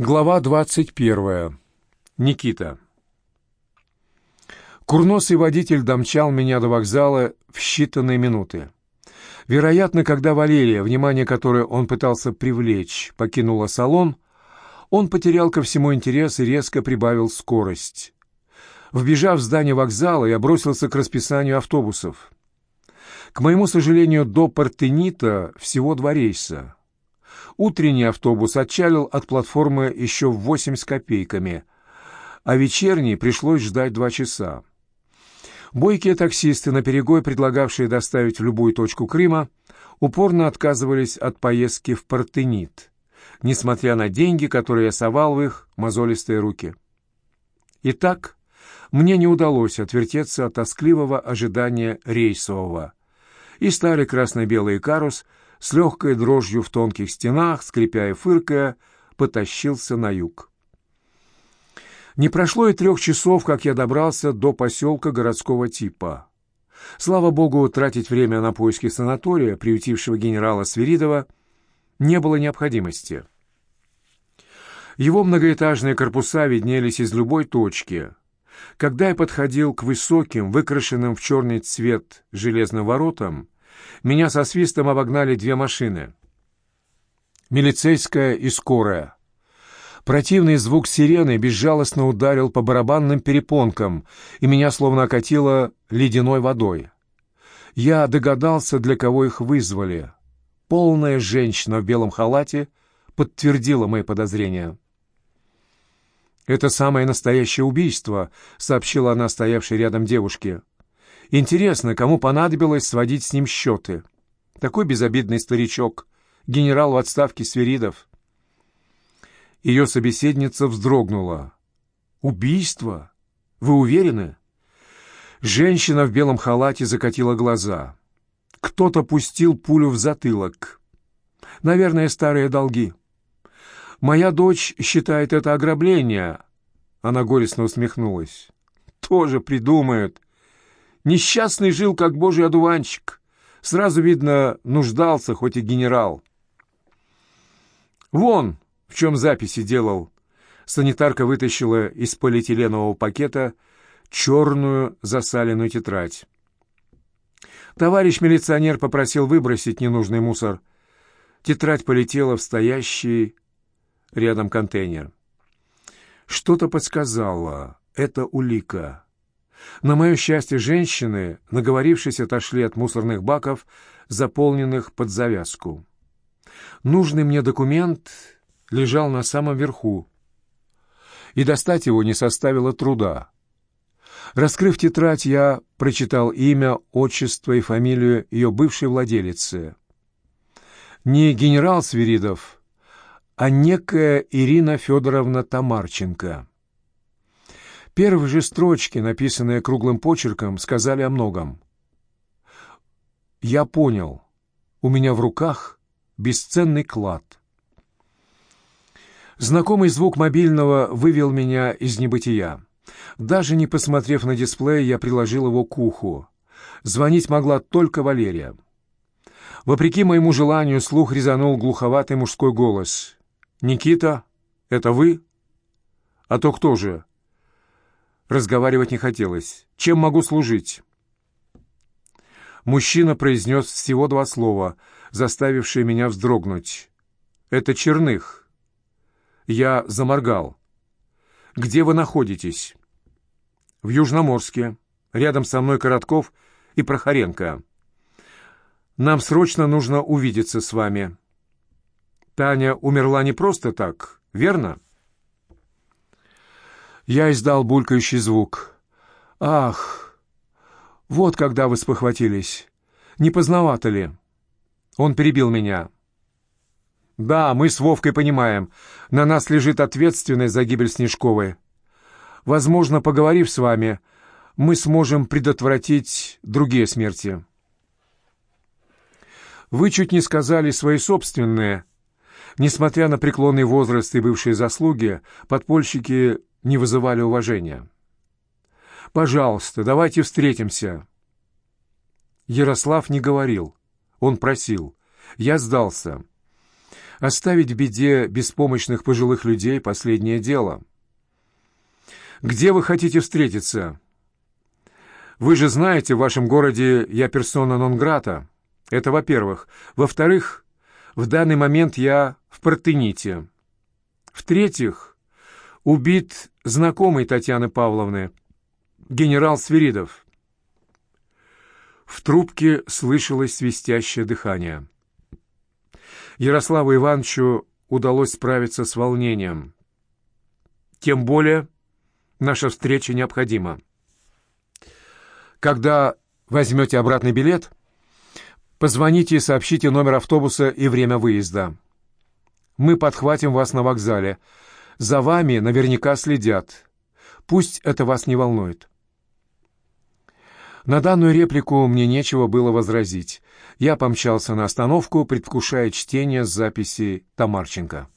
Глава 21. Никита. Курносый водитель домчал меня до вокзала в считанные минуты. Вероятно, когда Валерия, внимание которой он пытался привлечь, покинула салон, он потерял ко всему интерес и резко прибавил скорость. Вбежав в здание вокзала, я бросился к расписанию автобусов. К моему сожалению, до Партенита всего два рейса — Утренний автобус отчалил от платформы еще в восемь с копейками, а вечерний пришлось ждать два часа. Бойкие таксисты, на перегой предлагавшие доставить в любую точку Крыма, упорно отказывались от поездки в Партенит, несмотря на деньги, которые я совал в их мозолистые руки. Итак, мне не удалось отвертеться от тоскливого ожидания рейсового, и старый красно-белый карус — с легкой дрожью в тонких стенах, скрипя и фыркая, потащился на юг. Не прошло и трех часов, как я добрался до поселка городского типа. Слава богу, тратить время на поиски санатория, приютившего генерала Свиридова, не было необходимости. Его многоэтажные корпуса виднелись из любой точки. Когда я подходил к высоким, выкрашенным в черный цвет железным воротам, меня со свистом обогнали две машины. Милицейская и скорая. Противный звук сирены безжалостно ударил по барабанным перепонкам, и меня словно окатило ледяной водой. Я догадался, для кого их вызвали. Полная женщина в белом халате подтвердила мои подозрения. «Это самое настоящее убийство», — сообщила она стоявшей рядом девушке. Интересно, кому понадобилось сводить с ним счеты? Такой безобидный старичок, генерал в отставке Свиридов. Ее собеседница вздрогнула. «Убийство? Вы уверены?» Женщина в белом халате закатила глаза. Кто-то пустил пулю в затылок. Наверное, старые долги. Моя дочь считает это ограбление. Она горестно усмехнулась. Тоже придумают. Несчастный жил, как божий одуванчик. Сразу видно, нуждался, хоть и генерал. «Вон, в чем записи делал». Санитарка вытащила из полиэтиленового пакета черную засаленную тетрадь. Товарищ милиционер попросил выбросить ненужный мусор. Тетрадь полетела в стоящий рядом контейнер. Что-то подсказало. Это улика. На мое счастье, женщины, наговорившись, отошли от мусорных баков, заполненных под завязку. Нужный мне документ лежал на самом верху, и достать его не составило труда. Раскрыв тетрадь, я прочитал имя, отчество и фамилию ее бывшей владелицы. Не генерал Свиридов, а некая Ирина Федоровна Тамарченко. Первые же строчки, написанные круглым почерком, сказали о многом. «Я понял. У меня в руках бесценный клад». Знакомый звук мобильного вывел меня из небытия. Даже не посмотрев на дисплей, я приложил его к уху. Звонить могла только Валерия. Вопреки моему желанию, слух резанул глуховатый мужской голос. «Никита, это вы?» «А то кто же?» Разговаривать не хотелось. «Чем могу служить?» Мужчина произнес всего два слова, заставившие меня вздрогнуть. «Это Черных». Я заморгал. «Где вы находитесь?» «В Южноморске. Рядом со мной Коротков и Прохоренко. Нам срочно нужно увидеться с вами». «Таня умерла не просто так, верно?» Я издал булькающий звук. «Ах! Вот когда вы спохватились! Не поздновато ли?» Он перебил меня. «Да, мы с Вовкой понимаем. На нас лежит ответственность за гибель Снежковой. Возможно, поговорив с вами, мы сможем предотвратить другие смерти». «Вы чуть не сказали свои собственные», Несмотря на преклонный возраст и бывшие заслуги, подпольщики не вызывали уважения. «Пожалуйста, давайте встретимся». Ярослав не говорил. Он просил. Я сдался. Оставить в беде беспомощных пожилых людей — последнее дело. Где вы хотите встретиться? Вы же знаете, в вашем городе я персона нон-грата. Это во-первых. Во-вторых, в данный момент я в Партените. В-третьих, убит знакомый Татьяны Павловны, генерал Свиридов. В трубке слышалось свистящее дыхание. Ярославу Ивановичу удалось справиться с волнением. Тем более наша встреча необходима. Когда возьмете обратный билет, позвоните и сообщите номер автобуса и время выезда. Мы подхватим вас на вокзале. За вами наверняка следят. Пусть это вас не волнует. На данную реплику мне нечего было возразить. Я помчался на остановку, предвкушая чтение записи Тамарченко.